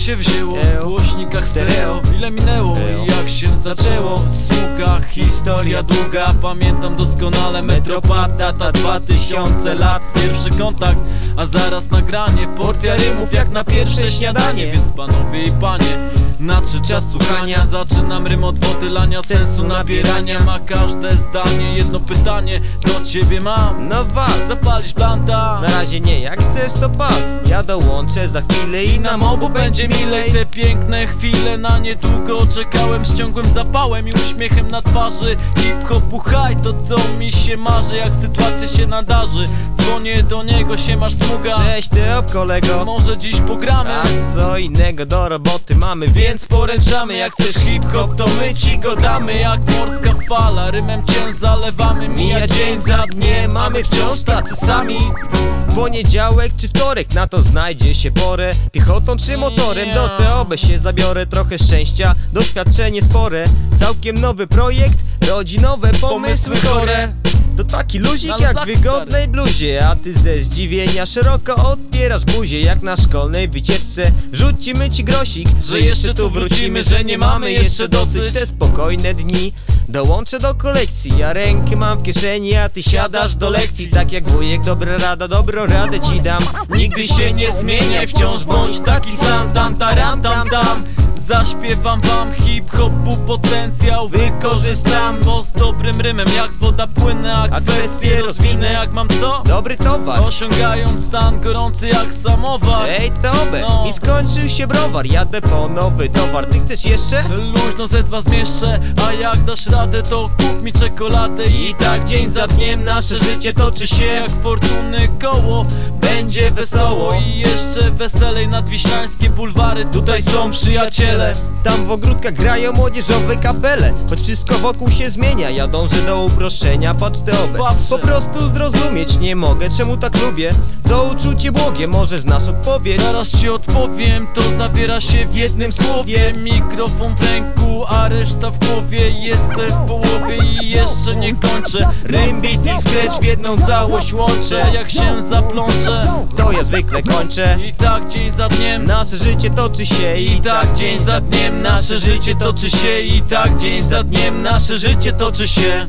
się wzięło? W głośnikach stereo. Ile minęło i jak się zaczęło? Smuga, historia długa. Pamiętam doskonale Metropap, data 2000 lat. Pierwszy kontakt, a zaraz nagranie. Porcja rymów jak na pierwsze śniadanie. Więc panowie i panie Nadszedł czas słuchania. Zaczynam rym od wody lania Sensu nabierania. Ma każde zdanie Jedno pytanie do ciebie mam. No wal, Zapalisz blanta na razie nie, jak chcesz to pal. Ja dołączę za chwilę i nam obu będzie milej. Te piękne chwile na niedługo czekałem z ciągłym zapałem i uśmiechem na twarzy. Hip-hop buchaj to co mi się marzy. Jak sytuacja się nadarzy Dzwonię do niego, się masz sługa Cześć ty op kolego. Może dziś pogramy. A co innego do roboty mamy, więc poręczamy. Jak chcesz hip-hop to my ci go damy. Jak morska fala, rymem cię zalewamy. Mija dzień za dniem, mamy wciąż tacy sami. Poniedziałek czy wtorek, na to znajdzie się porę. Piechotą czy motorem, do TOB się zabiorę. Trochę szczęścia, doświadczenie spore. Całkiem nowy projekt, rodzi nowe pomysły chore to taki luzik jak tak, w wygodnej bluzie A ty ze zdziwienia szeroko otwierasz buzię Jak na szkolnej wycieczce. Rzucimy ci grosik Że jeszcze tu wrócimy, że nie mamy jeszcze dosyć. Te spokojne dni Dołączę do kolekcji, ja rękę mam w kieszeni, a ty siadasz do lekcji. Tak jak wujek, dobra rada, dobrą radę ci dam. Nigdy się nie zmieniaj, wciąż bądź taki sam. Tam, taram, tam, tam Zaśpiewam wam hip-hopu potencjał. Wykorzystam, bo z dobrym rymem jak woda płynę A, A kwestie rozwinę. jak mam co? Dobry towar. Osiągając stan gorący jak samowar. Ej Tobę, No. mi skończył się browar, jadę po nowy towar. Ty chcesz jeszcze? Luźno ze dwa zmieszczę, a jak dasz radę to kup mi czekoladę I tak dzień za dniem nasze życie toczy się. Jak fortuny koło Będzie wesoło. I jeszcze weselej nadwiślańskie bulwary. Tutaj są przyjaciele chillin'. Tam w ogródkach grają młodzieżowe kapele. Choć wszystko wokół się zmienia, ja dążę do uproszczenia Patrz te obe, po prostu zrozumieć nie mogę Czemu tak lubię? To uczucie błogie, może znasz odpowiedź. Zaraz ci odpowiem, to zawiera się w jednym słowie. Mikrofon w ręku, a reszta w głowie. Jestem w połowie i jeszcze nie kończę. Rym, beat i scratch w jedną całość łączę. Jak się zaplączę. To ja zwykle kończę. I tak dzień za dniem. Nasze życie toczy się I tak dzień za dniem nasze życie toczy się I tak dzień za dniem. Nasze życie toczy się